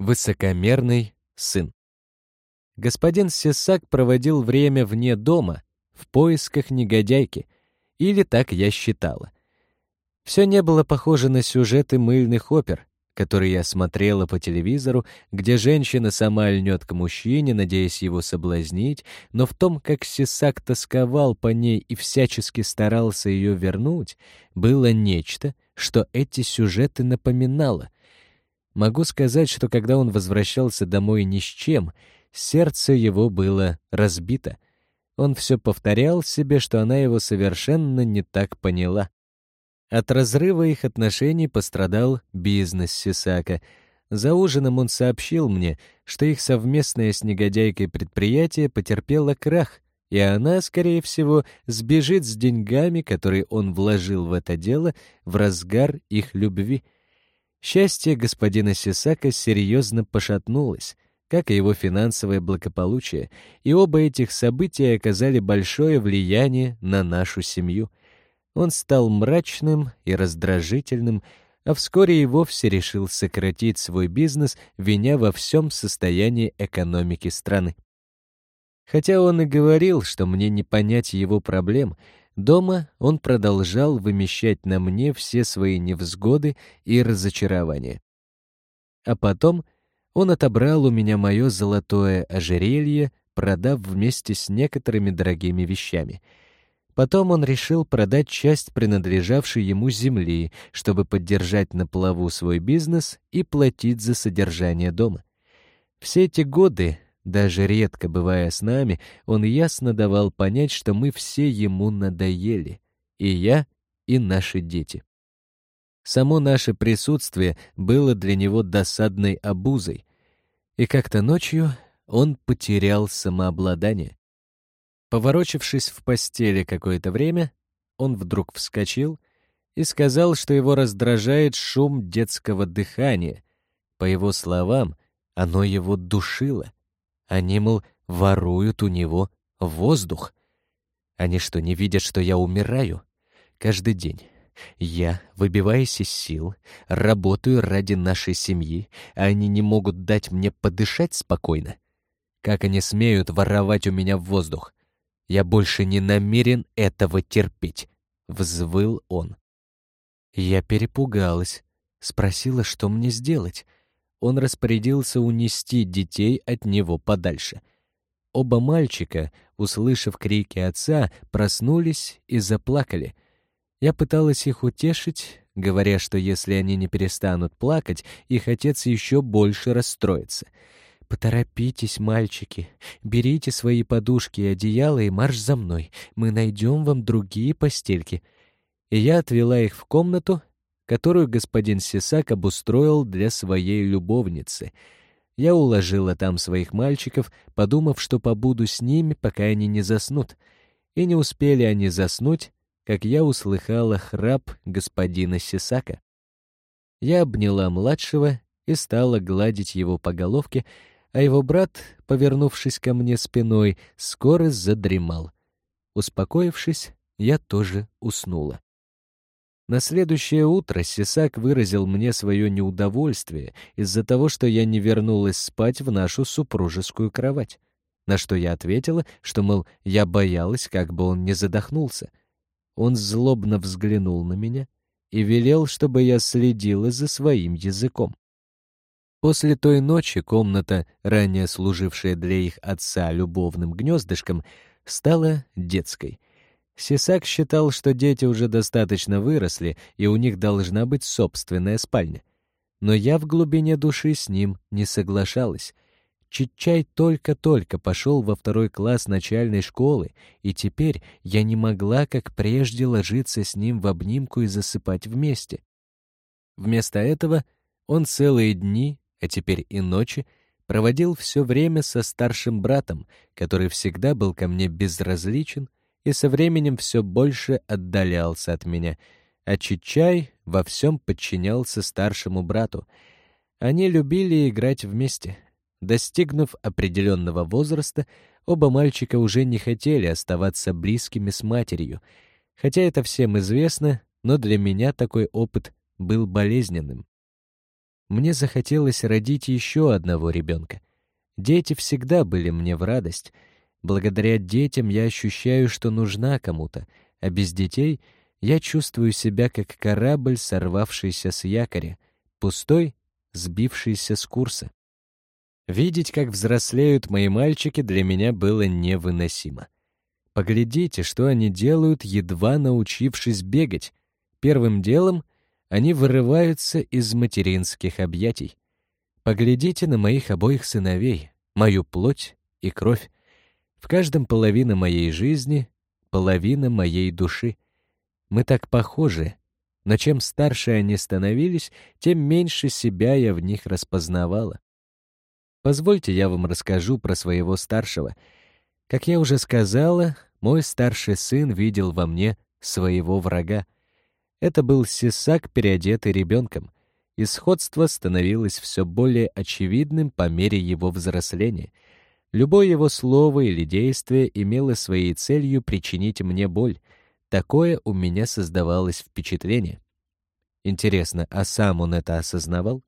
Высокомерный сын. Господин Сесак проводил время вне дома, в поисках негодяйки, или так я считала. Все не было похоже на сюжеты мыльных опер, которые я смотрела по телевизору, где женщина сама льнет к мужчине, надеясь его соблазнить, но в том, как Сесак тосковал по ней и всячески старался ее вернуть, было нечто, что эти сюжеты напоминало. Могу сказать, что когда он возвращался домой ни с чем, сердце его было разбито. Он все повторял себе, что она его совершенно не так поняла. От разрыва их отношений пострадал бизнес Сисака. За ужином он сообщил мне, что их совместное с негодяйкой предприятие потерпело крах, и она, скорее всего, сбежит с деньгами, которые он вложил в это дело в разгар их любви. Счастье господина Сисака серьезно пошатнулось, как и его финансовое благополучие, и оба этих события оказали большое влияние на нашу семью. Он стал мрачным и раздражительным, а вскоре и вовсе решил сократить свой бизнес, виня во всем состоянии экономики страны. Хотя он и говорил, что мне не понять его проблем — Дома он продолжал вымещать на мне все свои невзгоды и разочарования. А потом он отобрал у меня мое золотое ожерелье, продав вместе с некоторыми дорогими вещами. Потом он решил продать часть принадлежавшей ему земли, чтобы поддержать на плаву свой бизнес и платить за содержание дома. Все эти годы даже редко бывая с нами, он ясно давал понять, что мы все ему надоели. И я, и наши дети. Само наше присутствие было для него досадной обузой. И как-то ночью он потерял самообладание. Поворочившись в постели какое-то время, он вдруг вскочил и сказал, что его раздражает шум детского дыхания. По его словам, оно его душило. Они, мол, воруют у него воздух. Они что, не видят, что я умираю? Каждый день. Я, выбиваясь из сил, работаю ради нашей семьи, а они не могут дать мне подышать спокойно. Как они смеют воровать у меня воздух? Я больше не намерен этого терпеть, — взвыл он. Я перепугалась, спросила, что мне сделать он распорядился унести детей от него подальше. Оба мальчика, услышав крики отца, проснулись и заплакали. Я пыталась их утешить, говоря, что если они не перестанут плакать, их отец еще больше расстроится. «Поторопитесь, мальчики, берите свои подушки и одеяла и марш за мной, мы найдем вам другие постельки». И я отвела их в комнату, которую господин Сисак обустроил для своей любовницы. Я уложила там своих мальчиков, подумав, что побуду с ними, пока они не заснут. И не успели они заснуть, как я услыхала храп господина Сисака. Я обняла младшего и стала гладить его по головке, а его брат, повернувшись ко мне спиной, скоро задремал. Успокоившись, я тоже уснула. На следующее утро Сисак выразил мне свое неудовольствие из-за того, что я не вернулась спать в нашу супружескую кровать. На что я ответила, что, мол, я боялась, как бы он не задохнулся. Он злобно взглянул на меня и велел, чтобы я следила за своим языком. После той ночи комната, ранее служившая для их отца любовным гнездышком, стала детской — Сисак считал, что дети уже достаточно выросли, и у них должна быть собственная спальня. Но я в глубине души с ним не соглашалась. Читчай только-только пошел во второй класс начальной школы, и теперь я не могла, как прежде, ложиться с ним в обнимку и засыпать вместе. Вместо этого он целые дни, а теперь и ночи, проводил все время со старшим братом, который всегда был ко мне безразличен, и со временем все больше отдалялся от меня, а Чичай во всем подчинялся старшему брату. Они любили играть вместе. Достигнув определенного возраста, оба мальчика уже не хотели оставаться близкими с матерью. Хотя это всем известно, но для меня такой опыт был болезненным. Мне захотелось родить еще одного ребенка. Дети всегда были мне в радость. Благодаря детям я ощущаю, что нужна кому-то, а без детей я чувствую себя как корабль, сорвавшийся с якоря, пустой, сбившийся с курса. Видеть, как взрослеют мои мальчики, для меня было невыносимо. Поглядите, что они делают, едва научившись бегать. Первым делом они вырываются из материнских объятий. Поглядите на моих обоих сыновей, мою плоть и кровь. В каждом половина моей жизни, половина моей души. Мы так похожи, но чем старше они становились, тем меньше себя я в них распознавала. Позвольте я вам расскажу про своего старшего. Как я уже сказала, мой старший сын видел во мне своего врага. Это был Сисак, переодетый ребенком, и сходство становилось все более очевидным по мере его взросления. Любое его слово или действие имело своей целью причинить мне боль. Такое у меня создавалось впечатление. Интересно, а сам он это осознавал?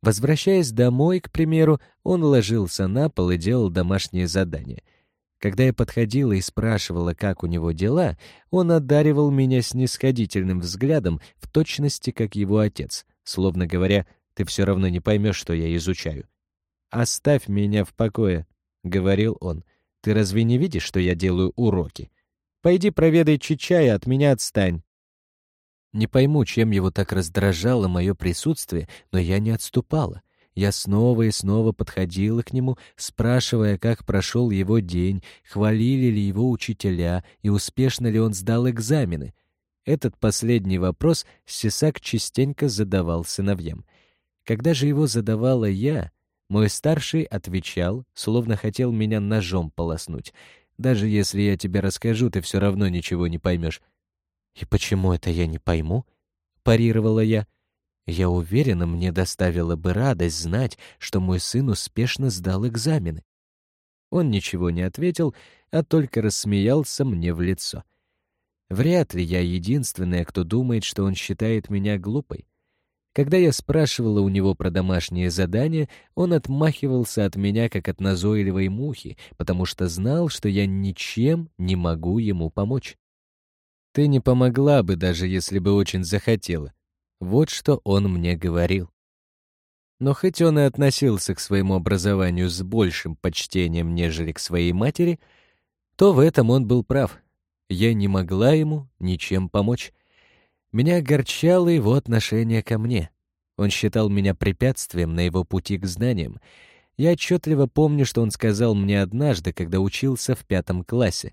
Возвращаясь домой, к примеру, он ложился на пол и делал домашние задания. Когда я подходила и спрашивала, как у него дела, он одаривал меня снисходительным взглядом, в точности как его отец, словно говоря, «Ты все равно не поймешь, что я изучаю». «Оставь меня в покое», — говорил он. «Ты разве не видишь, что я делаю уроки? Пойди проведай Чича и от меня отстань». Не пойму, чем его так раздражало мое присутствие, но я не отступала. Я снова и снова подходила к нему, спрашивая, как прошел его день, хвалили ли его учителя и успешно ли он сдал экзамены. Этот последний вопрос Сисак частенько задавал сыновьям. Когда же его задавала я, мой старший отвечал, словно хотел меня ножом полоснуть. «Даже если я тебе расскажу, ты все равно ничего не поймешь. «И почему это я не пойму?» — парировала я. «Я уверена, мне доставило бы радость знать, что мой сын успешно сдал экзамены». Он ничего не ответил, а только рассмеялся мне в лицо. Вряд ли я единственная, кто думает, что он считает меня глупой. Когда я спрашивала у него про домашние задания, он отмахивался от меня, как от назойливой мухи, потому что знал, что я ничем не могу ему помочь. Ты не помогла бы, даже если бы очень захотела. Вот что он мне говорил. Но хоть он и относился к своему образованию с большим почтением, нежели к своей матери, то в этом он был прав. Я не могла ему ничем помочь. Меня огорчало его отношение ко мне. Он считал меня препятствием на его пути к знаниям. Я отчетливо помню, что он сказал мне однажды, когда учился в пятом классе.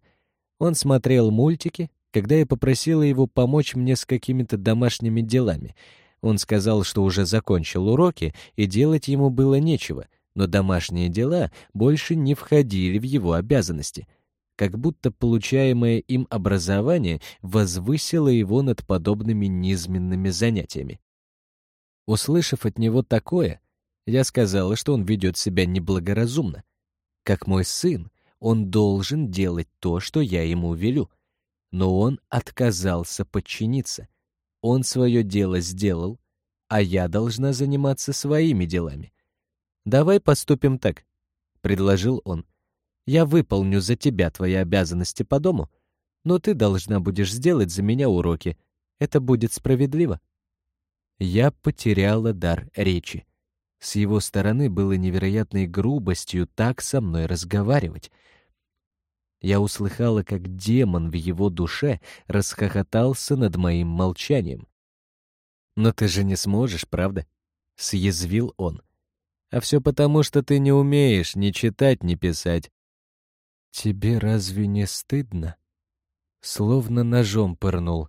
Он смотрел мультики, когда я попросила его помочь мне с какими-то домашними делами. Он сказал, что уже закончил уроки, и делать ему было нечего, но домашние дела больше не входили в его обязанности. Как будто получаемое им образование возвысило его над подобными низменными занятиями. Услышав от него такое, я сказала, что он ведет себя неблагоразумно. Как мой сын, он должен делать то, что я ему велю — но он отказался подчиниться. Он свое дело сделал, а я должна заниматься своими делами. «Давай поступим так», — предложил он. «Я выполню за тебя твои обязанности по дому, но ты должна будешь сделать за меня уроки. Это будет справедливо». Я потеряла дар речи. С его стороны было невероятной грубостью так со мной разговаривать — я услыхала, как демон в его душе расхохотался над моим молчанием. «Но ты же не сможешь, правда?» — съязвил он. «А все потому, что ты не умеешь ни читать, ни писать». «Тебе разве не стыдно?» Словно ножом пырнул.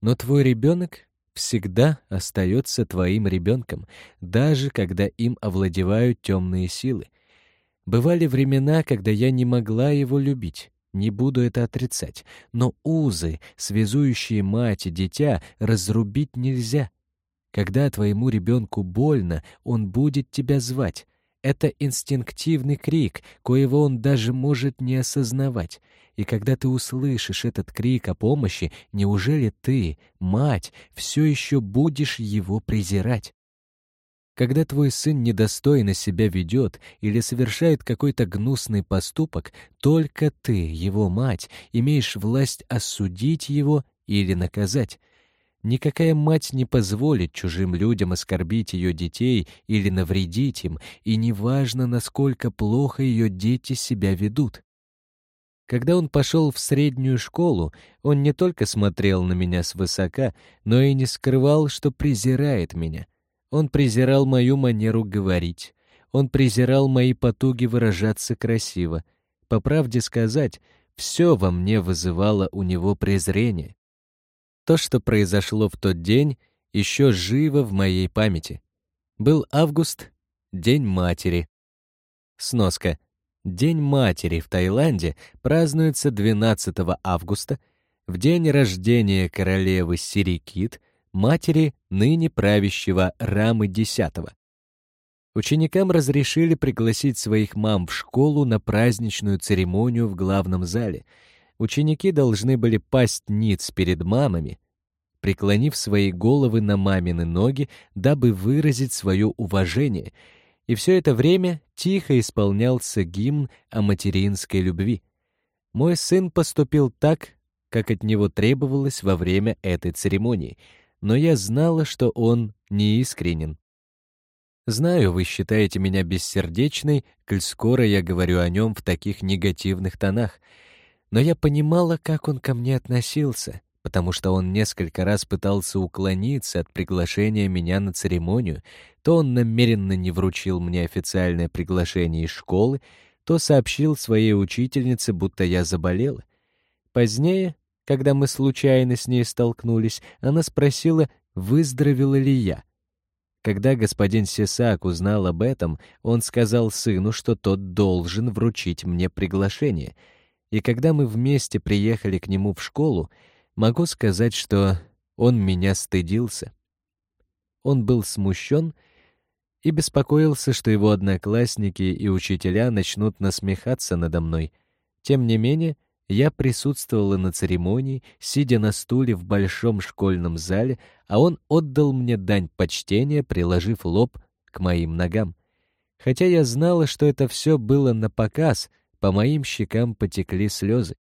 «Но твой ребенок всегда остается твоим ребенком, даже когда им овладевают темные силы. Бывали времена, когда я не могла его любить. Не буду это отрицать. Но узы, связующие мать и дитя, разрубить нельзя. Когда твоему ребенку больно, он будет тебя звать. Это инстинктивный крик, коего он даже может не осознавать. И когда ты услышишь этот крик о помощи, неужели ты, мать, все еще будешь его презирать? Когда твой сын недостойно себя ведет или совершает какой-то гнусный поступок, только ты, его мать, имеешь власть осудить его или наказать. Никакая мать не позволит чужим людям оскорбить ее детей или навредить им, и неважно, насколько плохо ее дети себя ведут. Когда он пошел в среднюю школу, он не только смотрел на меня свысока, но и не скрывал, что презирает меня. Он презирал мою манеру говорить. Он презирал мои потуги выражаться красиво. По правде сказать, все во мне вызывало у него презрение. То, что произошло в тот день, еще живо в моей памяти. Был август, День матери. Сноска. День матери в Таиланде празднуется 12 августа, в день рождения королевы Сирикит, матери ныне правящего Рамы X. Ученикам разрешили пригласить своих мам в школу на праздничную церемонию в главном зале — Ученики должны были пасть ниц перед мамами, преклонив свои головы на мамины ноги, дабы выразить свое уважение, и все это время тихо исполнялся гимн о материнской любви. Мой сын поступил так, как от него требовалось во время этой церемонии, но я знала, что он неискренен. Знаю, вы считаете меня бессердечной, коль скоро я говорю о нем в таких негативных тонах — но я понимала, как он ко мне относился, потому что он несколько раз пытался уклониться от приглашения меня на церемонию, то он намеренно не вручил мне официальное приглашение из школы, то сообщил своей учительнице, будто я заболела. Позднее, когда мы случайно с ней столкнулись, она спросила, выздоровела ли я. Когда господин Сесак узнал об этом, он сказал сыну, что тот должен вручить мне приглашение — и когда мы вместе приехали к нему в школу, могу сказать, что он меня стыдился. Он был смущен и беспокоился, что его одноклассники и учителя начнут насмехаться надо мной. Тем не менее, я присутствовала на церемонии, сидя на стуле в большом школьном зале, а он отдал мне дань почтения, приложив лоб к моим ногам. Хотя я знала, что это все было на показ, по моим щекам потекли слезы.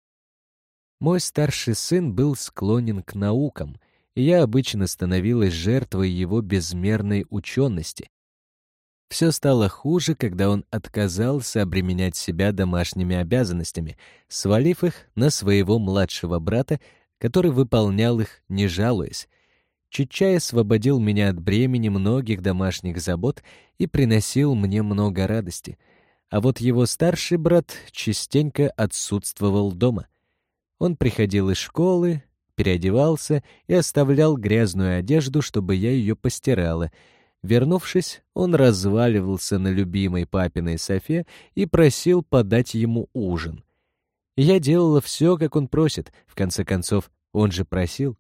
Мой старший сын был склонен к наукам, и я обычно становилась жертвой его безмерной учености. Все стало хуже, когда он отказался обременять себя домашними обязанностями, свалив их на своего младшего брата, который выполнял их, не жалуясь. Чичай освободил меня от бремени многих домашних забот и приносил мне много радости — а вот его старший брат частенько отсутствовал дома. Он приходил из школы, переодевался и оставлял грязную одежду, чтобы я ее постирала. Вернувшись, он разваливался на любимой папиной софе и просил подать ему ужин. Я делала все, как он просит, в конце концов, он же просил.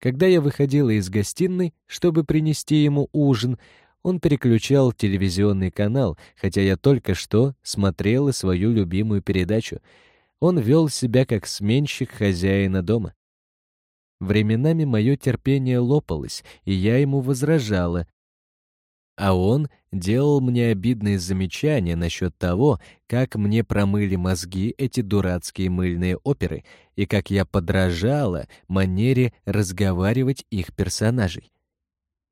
Когда я выходила из гостиной, чтобы принести ему ужин, он переключал телевизионный канал, хотя я только что смотрела свою любимую передачу. Он вел себя как сменщик хозяина дома. Временами мое терпение лопалось, и я ему возражала. А он делал мне обидные замечания насчет того, как мне промыли мозги эти дурацкие мыльные оперы, и как я подражала манере разговаривать их персонажей.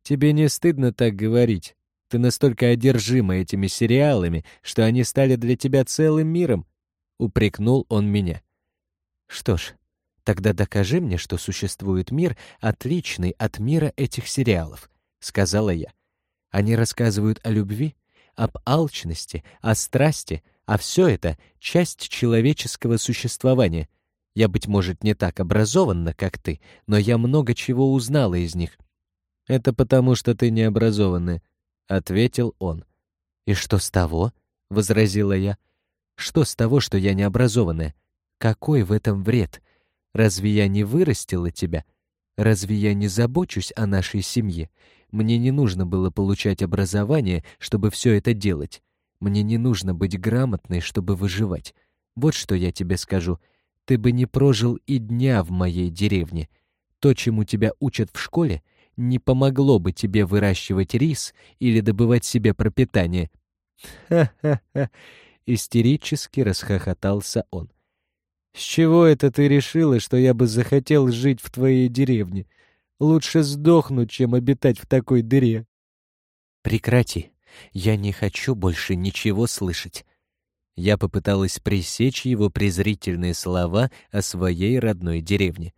Тебе не стыдно так говорить? Ты настолько одержима этими сериалами, что они стали для тебя целым миром, упрекнул он меня. Что ж, тогда докажи мне, что существует мир, отличный от мира этих сериалов, сказала я. Они рассказывают о любви, об алчности, о страсти, а все это часть человеческого существования. Я быть может не так образованна, как ты, но я много чего узнала из них. «Это потому, что ты необразованная», — ответил он. «И что с того?» — возразила я. «Что с того, что я необразованная? Какой в этом вред? Разве я не вырастила тебя? Разве я не забочусь о нашей семье? Мне не нужно было получать образование, чтобы все это делать. Мне не нужно быть грамотной, чтобы выживать. Вот что я тебе скажу. Ты бы не прожил и дня в моей деревне. То, чему тебя учат в школе, не помогло бы тебе выращивать рис или добывать себе пропитание. Ха-ха-ха! Истерически расхохотался он. С чего это ты решила, что я бы захотел жить в твоей деревне? Лучше сдохнуть, чем обитать в такой дыре. Прекрати. Я не хочу больше ничего слышать. Я попыталась пресечь его презрительные слова о своей родной деревне.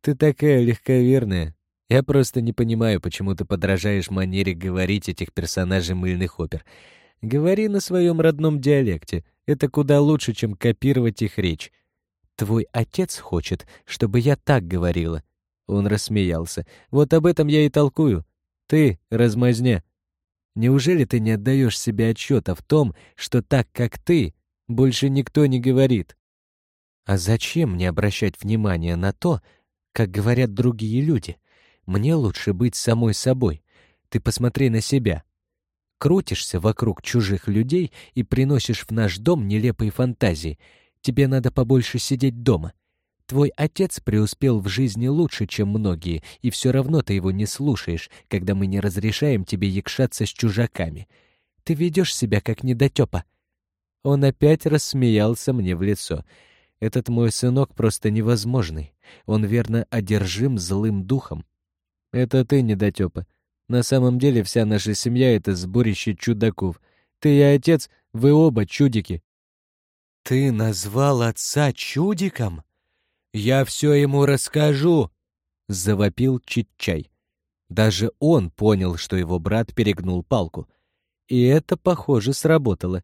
Ты такая легковерная. Я просто не понимаю, почему ты подражаешь манере говорить этих персонажей мыльных опер. Говори на своем родном диалекте. Это куда лучше, чем копировать их речь. Твой отец хочет, чтобы я так говорила. Он рассмеялся. Вот об этом я и толкую. Ты, размазня. Неужели ты не отдаешь себе отчета в том, что так, как ты, больше никто не говорит? А зачем мне обращать внимание на то, как говорят другие люди? Мне лучше быть самой собой. Ты посмотри на себя. Крутишься вокруг чужих людей и приносишь в наш дом нелепые фантазии — Тебе надо побольше сидеть дома. Твой отец преуспел в жизни лучше, чем многие, и все равно ты его не слушаешь, когда мы не разрешаем тебе якшаться с чужаками. Ты ведешь себя как недотепа». Он опять рассмеялся мне в лицо. «Этот мой сынок просто невозможный. Он верно одержим злым духом». «Это ты, недотепа. На самом деле вся наша семья — это сборище чудаков. Ты и отец, вы оба чудики. «Ты назвал отца чудиком? Я все ему расскажу!» — завопил Читчай. Даже он понял, что его брат перегнул палку. И это, похоже, сработало.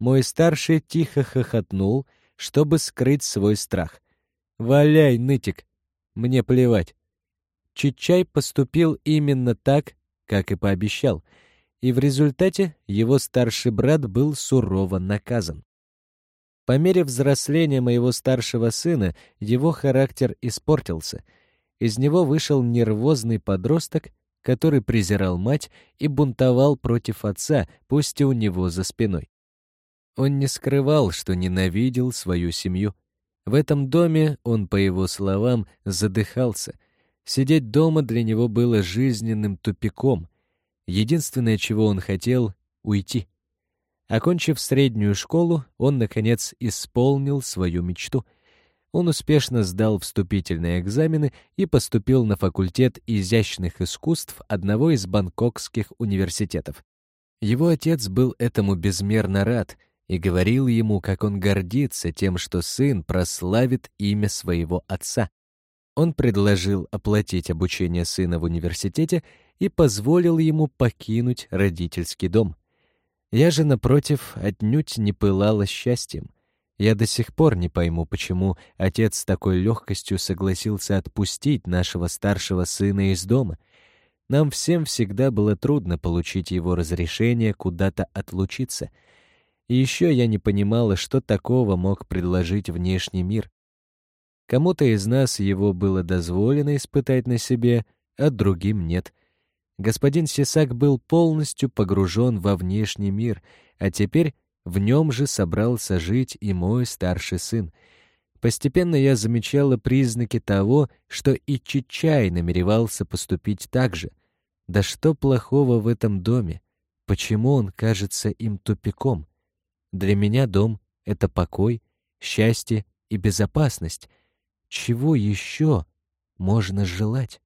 Мой старший тихо хохотнул, чтобы скрыть свой страх. «Валяй, нытик! Мне плевать!» Чичай поступил именно так, как и пообещал, и в результате его старший брат был сурово наказан. По мере взросления моего старшего сына его характер испортился. Из него вышел нервозный подросток, который презирал мать и бунтовал против отца, пусть и у него за спиной. Он не скрывал, что ненавидел свою семью. В этом доме он, по его словам, задыхался. Сидеть дома для него было жизненным тупиком. Единственное, чего он хотел — уйти. Окончив среднюю школу, он, наконец, исполнил свою мечту. Он успешно сдал вступительные экзамены и поступил на факультет изящных искусств одного из бангкокских университетов. Его отец был этому безмерно рад и говорил ему, как он гордится тем, что сын прославит имя своего отца. Он предложил оплатить обучение сына в университете и позволил ему покинуть родительский дом — я же, напротив, отнюдь не пылала счастьем. Я до сих пор не пойму, почему отец с такой легкостью согласился отпустить нашего старшего сына из дома. Нам всем всегда было трудно получить его разрешение куда-то отлучиться. И еще я не понимала, что такого мог предложить внешний мир. Кому-то из нас его было дозволено испытать на себе, а другим нет — господин Сисак был полностью погружен во внешний мир, а теперь в нем же собрался жить и мой старший сын. Постепенно я замечала признаки того, что и Чичай намеревался поступить так же. Да что плохого в этом доме? Почему он кажется им тупиком? Для меня дом — это покой, счастье и безопасность. Чего еще можно желать?